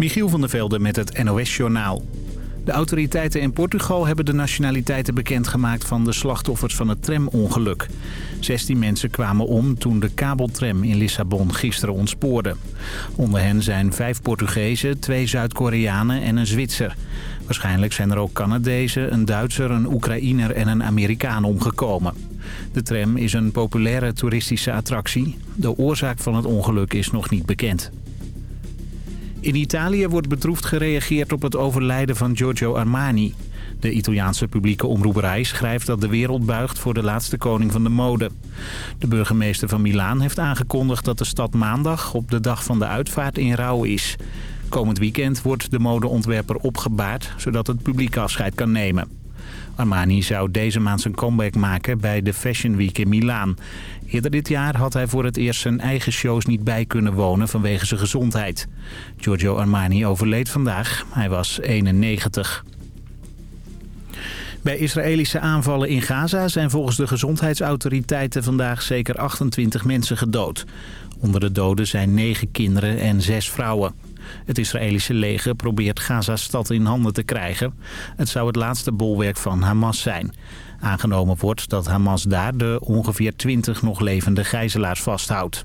Michiel van der Velde met het NOS-journaal. De autoriteiten in Portugal hebben de nationaliteiten bekendgemaakt van de slachtoffers van het tramongeluk. 16 mensen kwamen om toen de kabeltram in Lissabon gisteren ontspoorde. Onder hen zijn vijf Portugezen, twee Zuid-Koreanen en een Zwitser. Waarschijnlijk zijn er ook Canadezen, een Duitser, een Oekraïner en een Amerikaan omgekomen. De tram is een populaire toeristische attractie. De oorzaak van het ongeluk is nog niet bekend. In Italië wordt bedroefd gereageerd op het overlijden van Giorgio Armani. De Italiaanse publieke omroeperij schrijft dat de wereld buigt voor de laatste koning van de mode. De burgemeester van Milaan heeft aangekondigd dat de stad maandag op de dag van de uitvaart in rouw is. Komend weekend wordt de modeontwerper opgebaard, zodat het publiek afscheid kan nemen. Armani zou deze maand zijn comeback maken bij de Fashion Week in Milaan. Eerder dit jaar had hij voor het eerst zijn eigen shows niet bij kunnen wonen vanwege zijn gezondheid. Giorgio Armani overleed vandaag. Hij was 91. Bij Israëlische aanvallen in Gaza zijn volgens de gezondheidsautoriteiten vandaag zeker 28 mensen gedood. Onder de doden zijn 9 kinderen en 6 vrouwen. Het Israëlische leger probeert Gaza-stad in handen te krijgen. Het zou het laatste bolwerk van Hamas zijn. Aangenomen wordt dat Hamas daar de ongeveer 20 nog levende gijzelaars vasthoudt.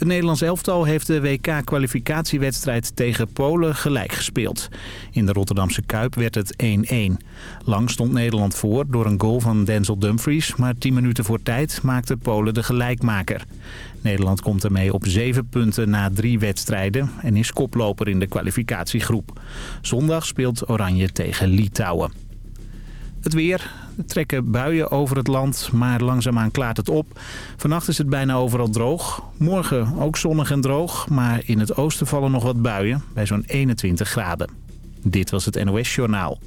Het Nederlands elftal heeft de WK-kwalificatiewedstrijd tegen Polen gelijk gespeeld. In de Rotterdamse Kuip werd het 1-1. Lang stond Nederland voor door een goal van Denzel Dumfries... maar 10 minuten voor tijd maakte Polen de gelijkmaker. Nederland komt ermee op 7 punten na drie wedstrijden... en is koploper in de kwalificatiegroep. Zondag speelt Oranje tegen Litouwen. Het weer. Er trekken buien over het land, maar langzaamaan klaart het op. Vannacht is het bijna overal droog. Morgen ook zonnig en droog, maar in het oosten vallen nog wat buien bij zo'n 21 graden. Dit was het NOS Journaal.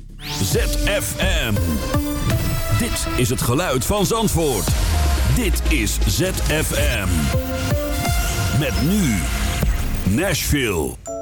ZFM. Dit is het geluid van Zandvoort. Dit is ZFM. Met nu Nashville.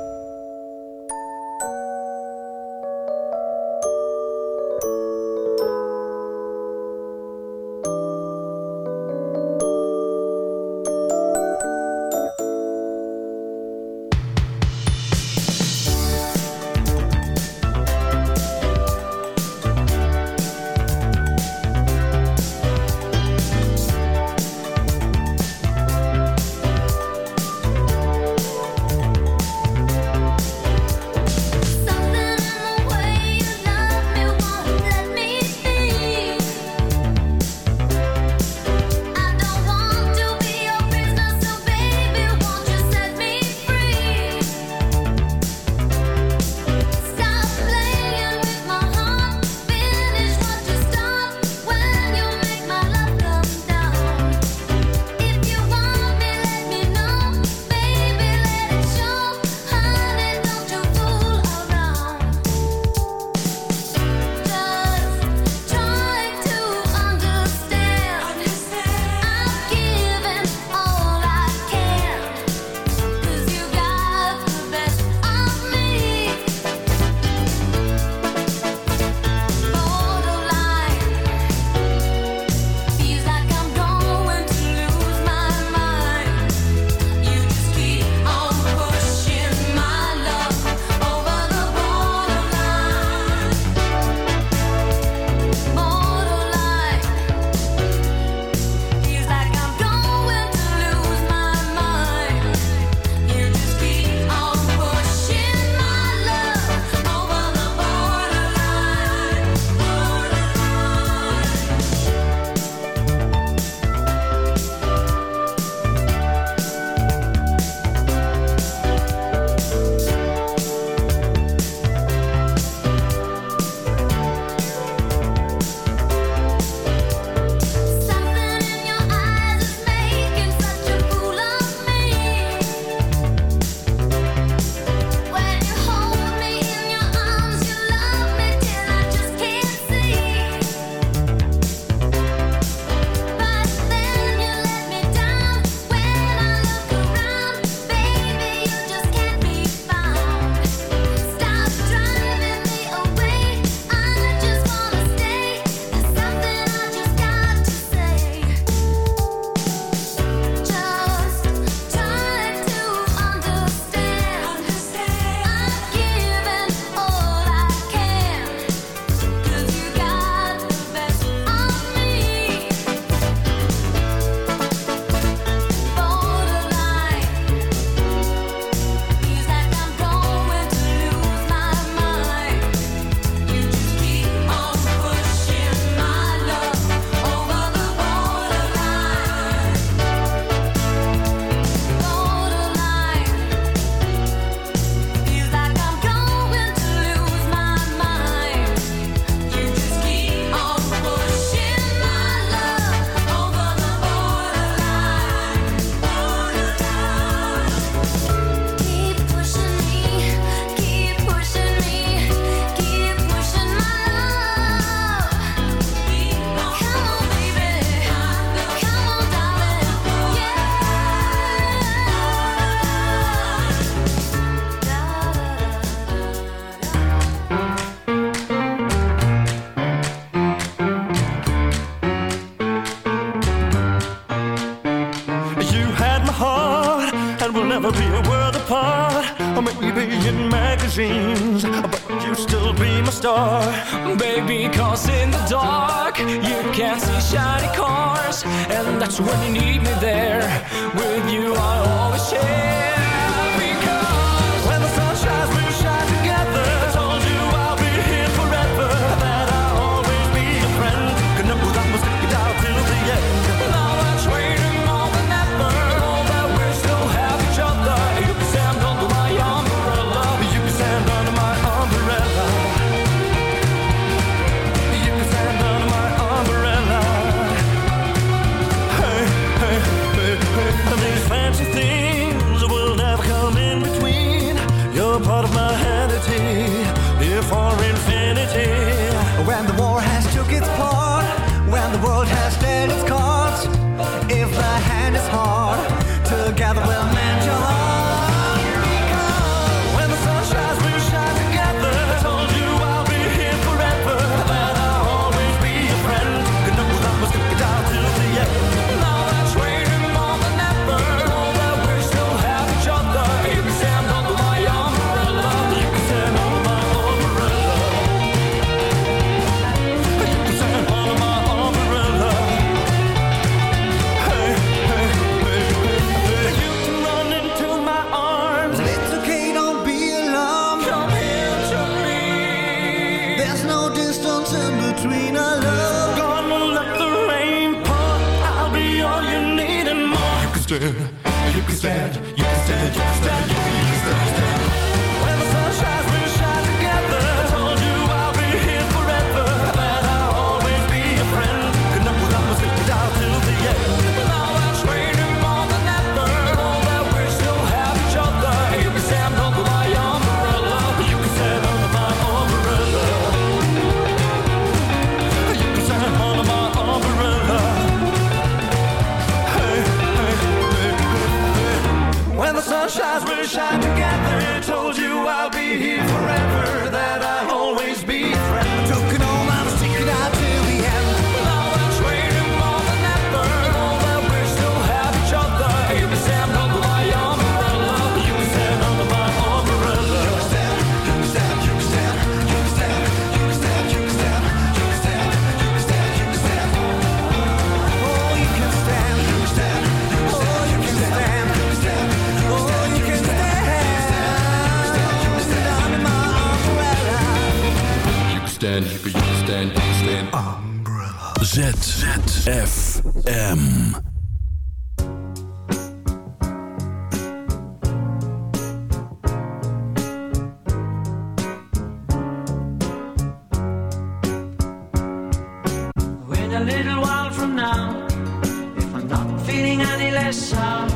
myself.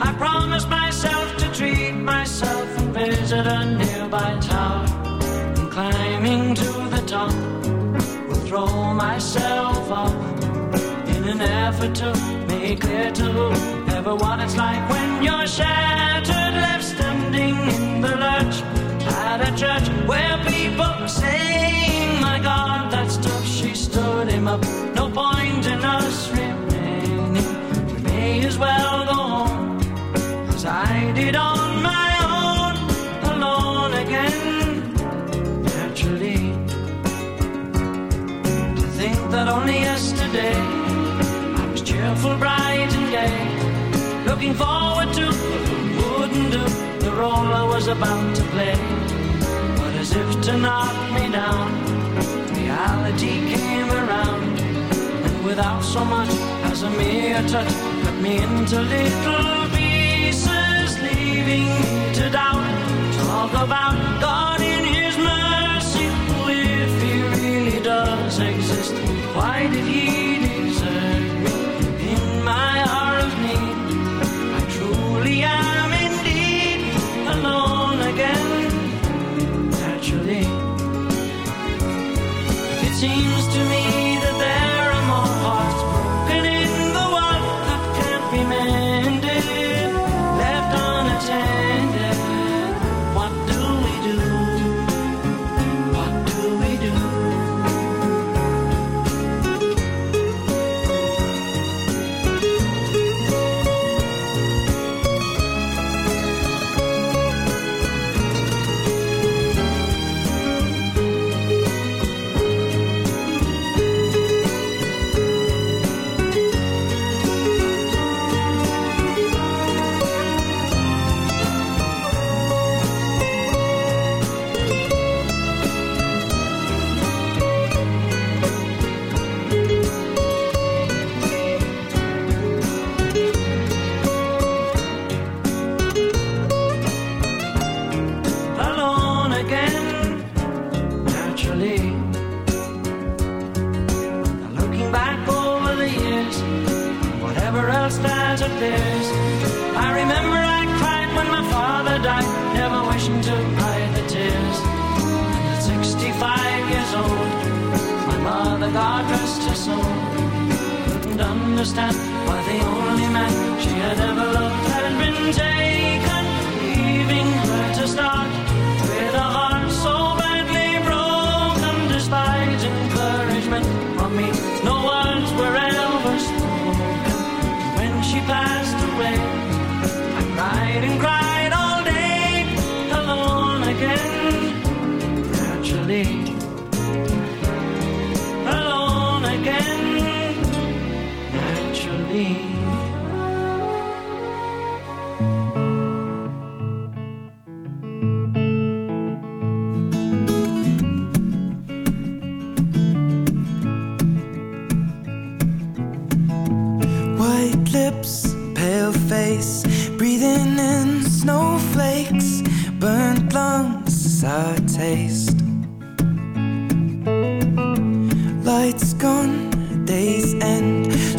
I promised myself to treat myself and visit a nearby tower. And climbing to the top, will throw myself up in an effort to make clear to ever what it's like when you're shattered, left standing in the lurch at a church where people saying, My God, that stuff she stood him up. No point in us is well gone. As I did on my own, alone again, naturally. To think that only yesterday I was cheerful, bright and gay, looking forward to wouldn't do the role I was about to play. But as if to knock me down, reality came around, and without so much as a mere touch. Cut me into little pieces, leaving me to doubt. Talk about God in His mercy, if He really does exist. Why did He?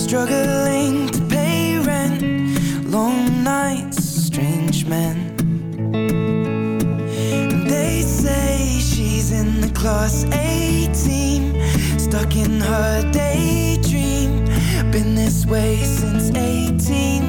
Struggling to pay rent. Long nights, strange men. They say she's in the class A team Stuck in her daydream. Been this way since 18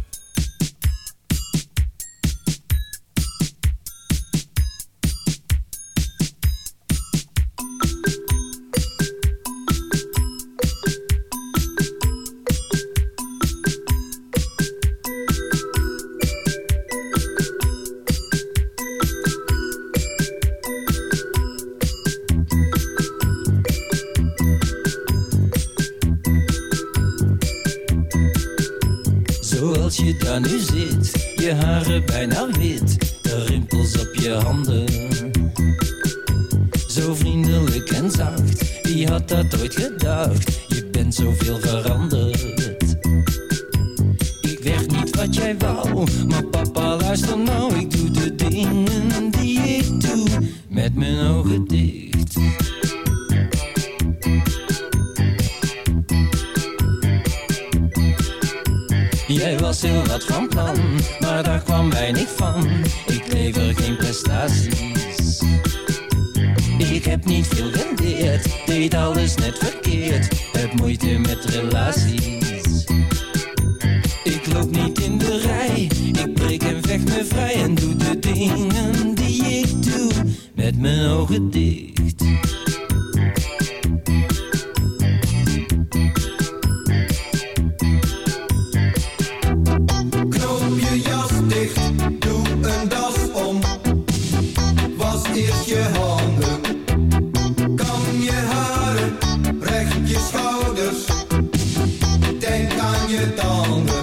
也挡不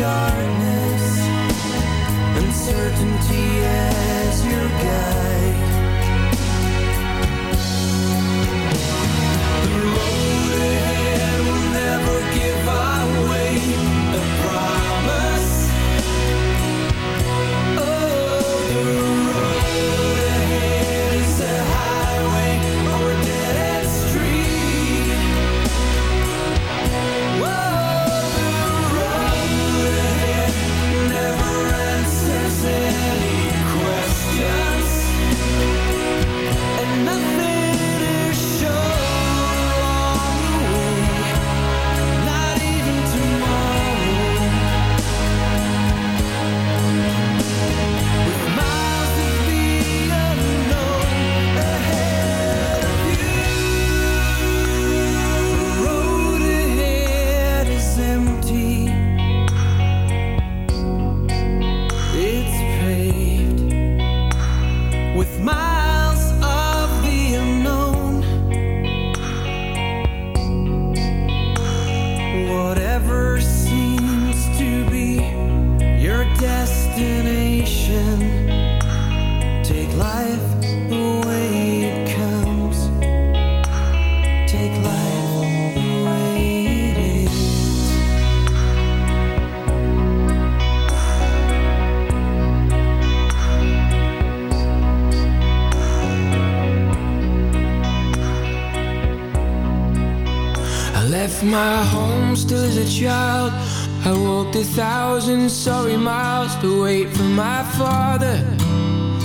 into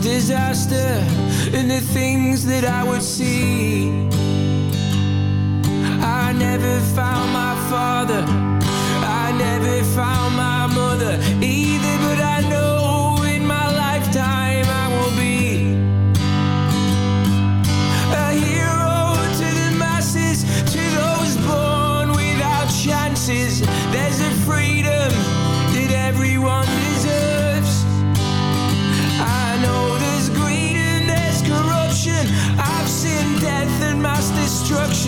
disaster and the things that I would see. I never found my father, I never found my mother either,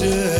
should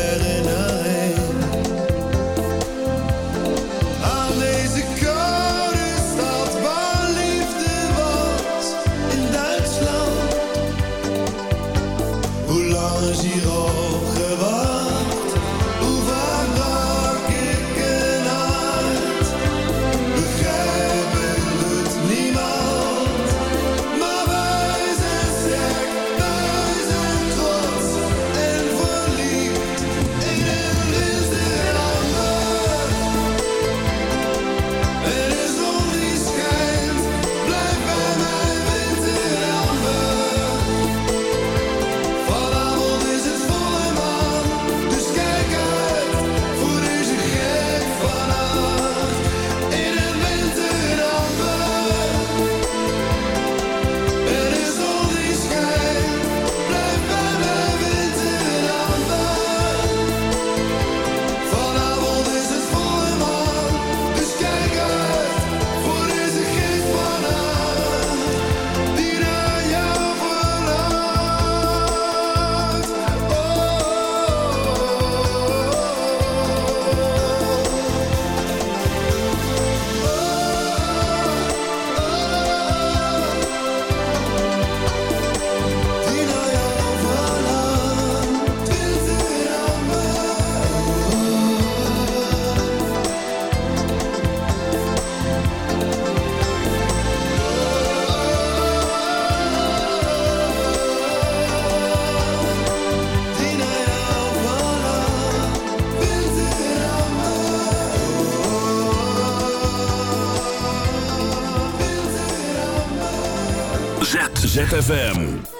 Z. ZFM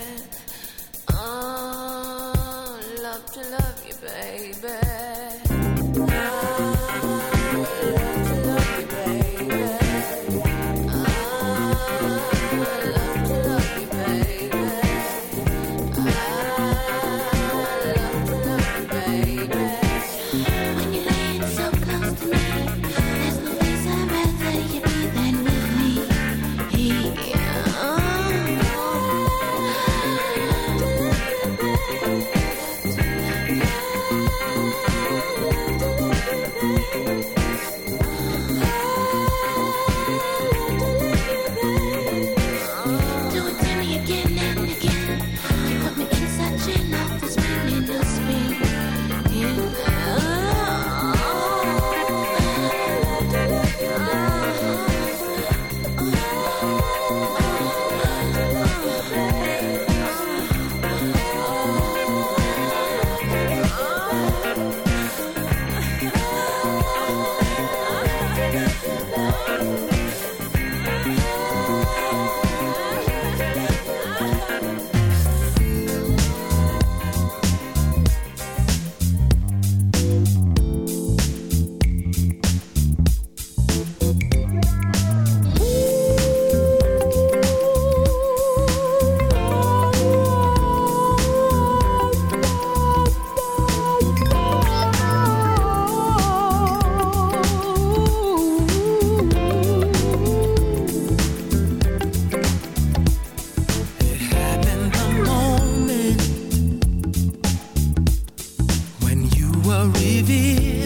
rivière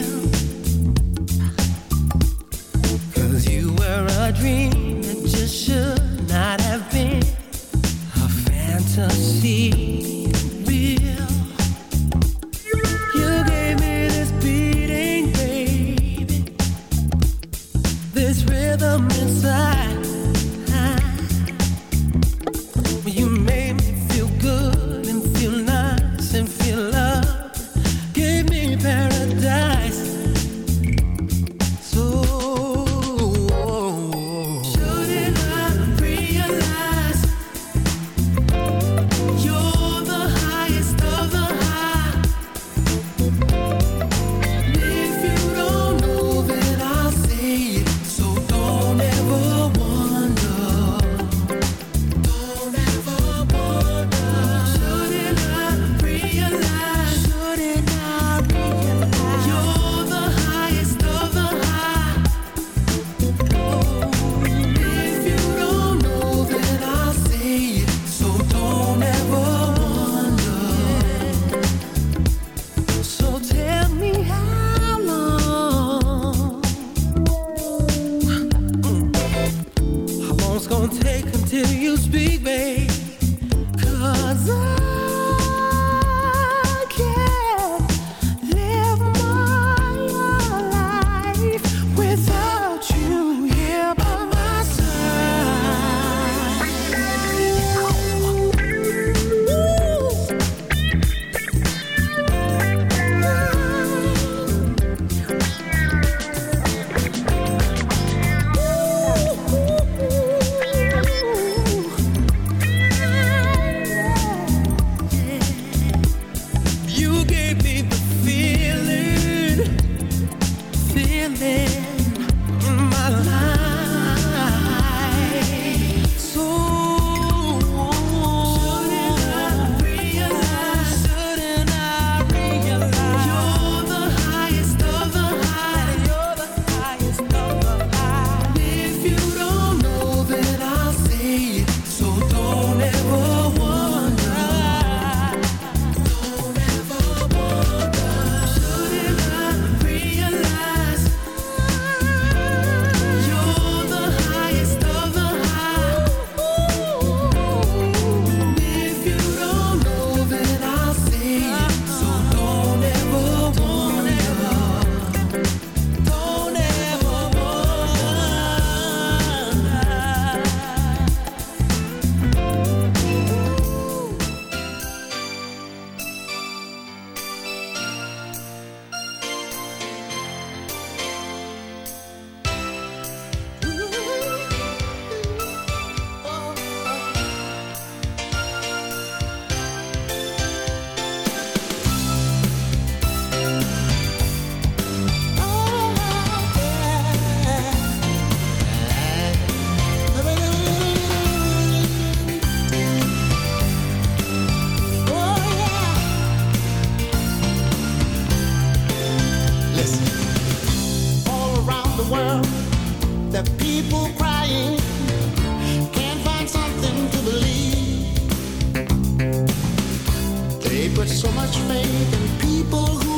with so much faith in people who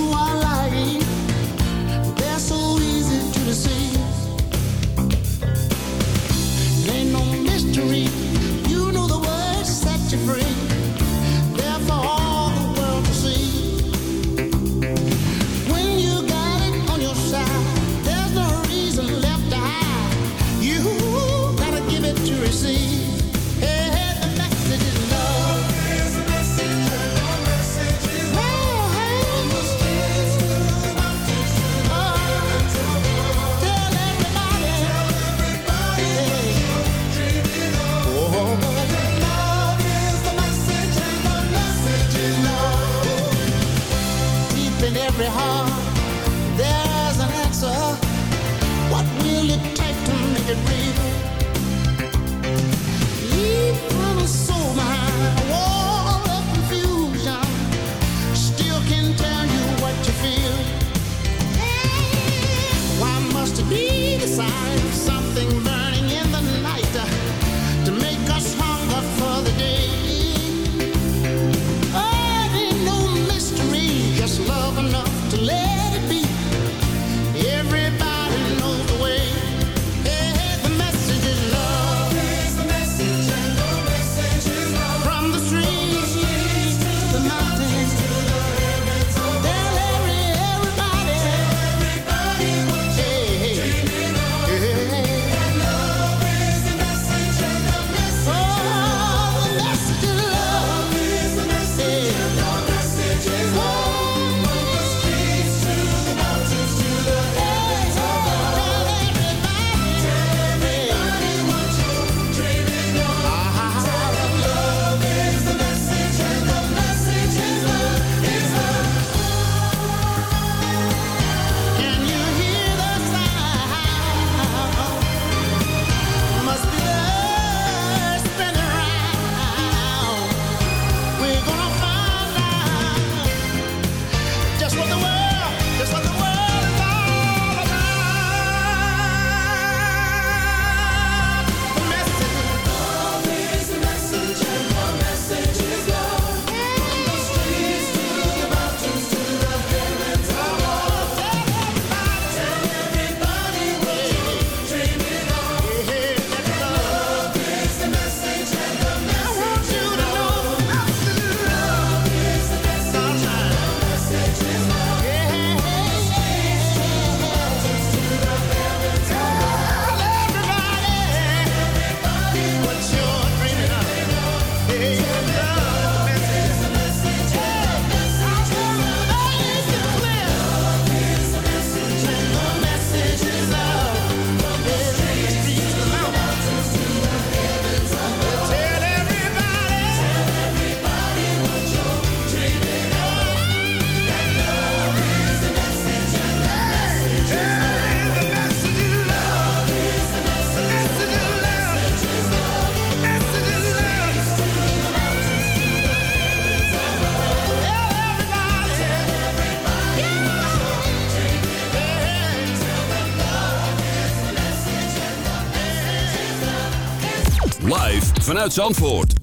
uit Zandvoort.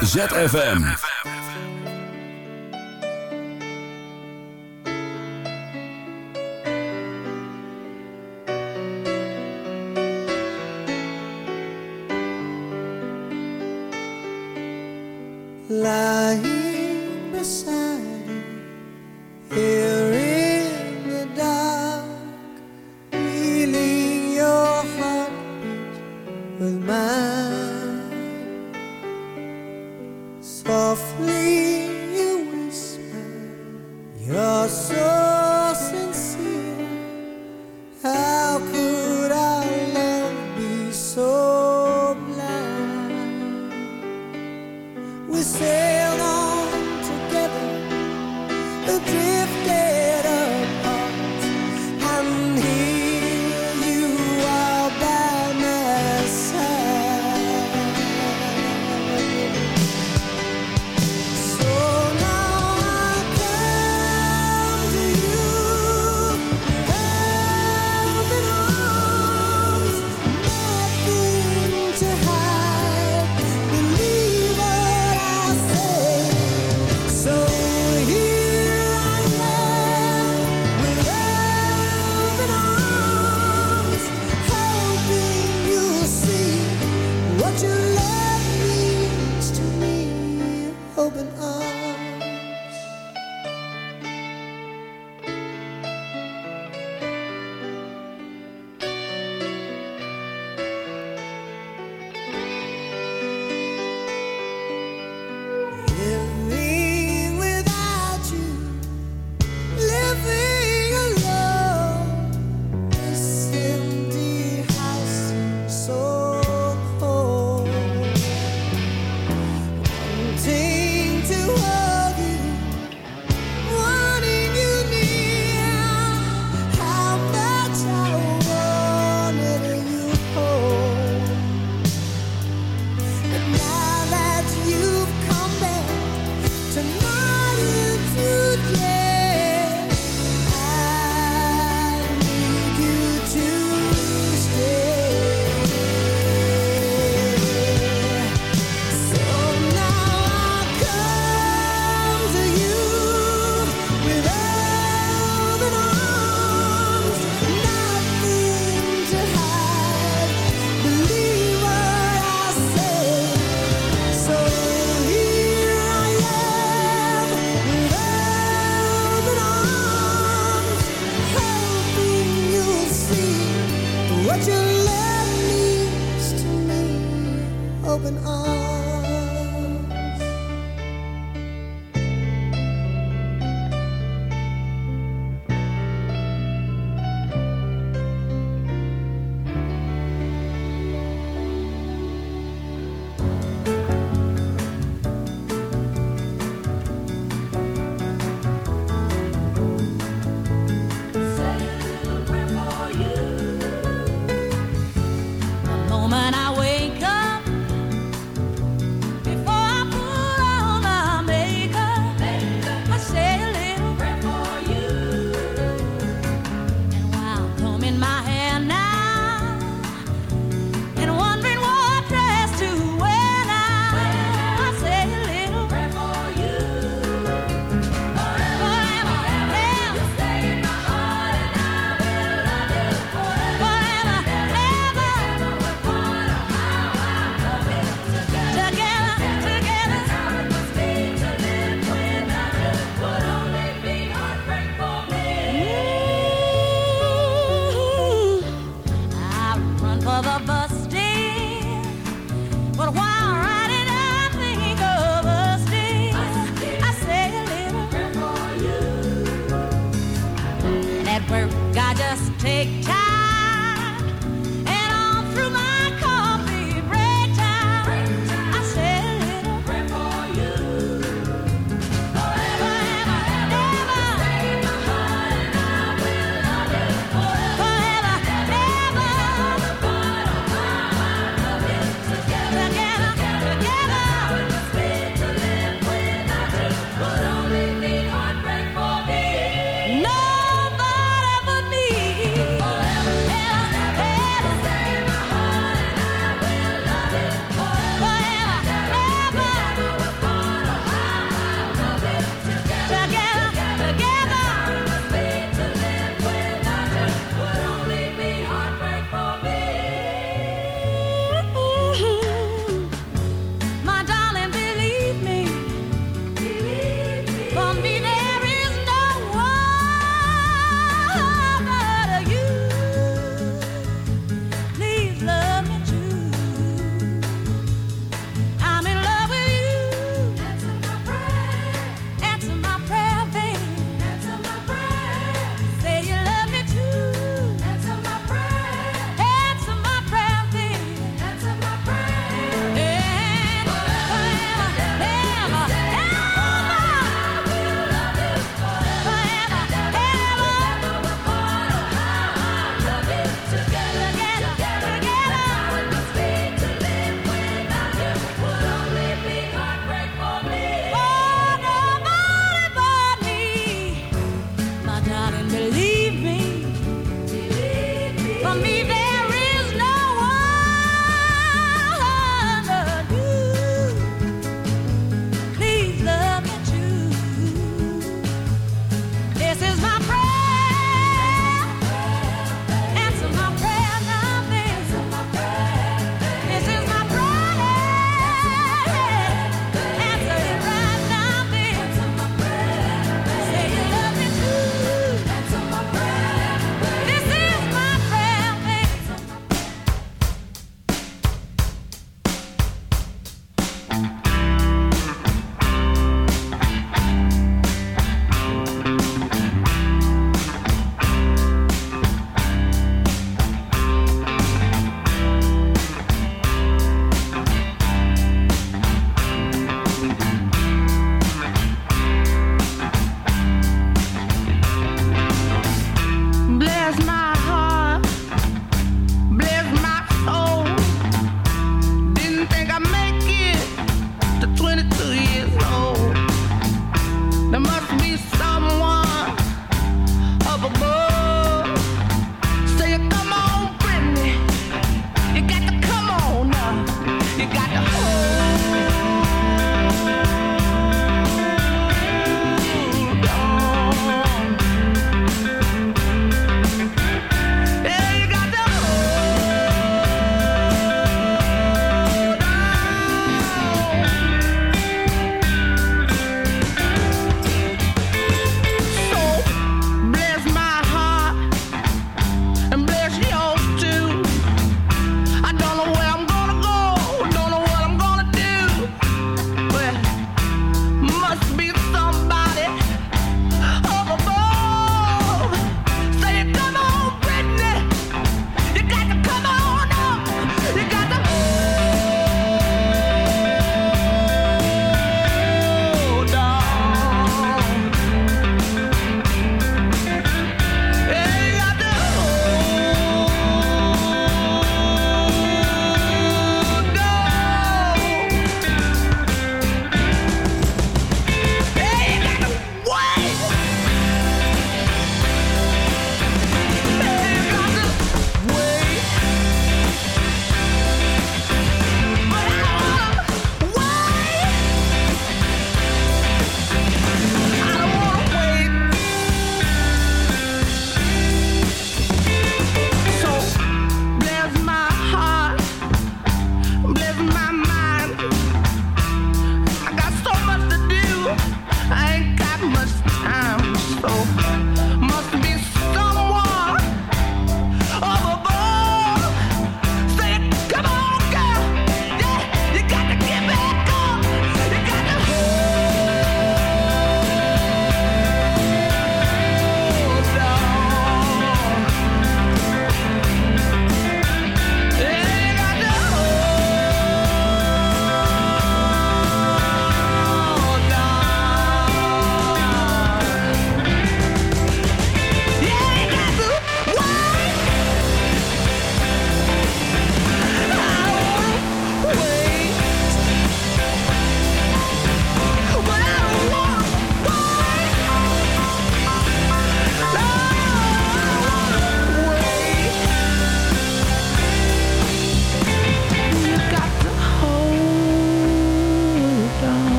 ZFM.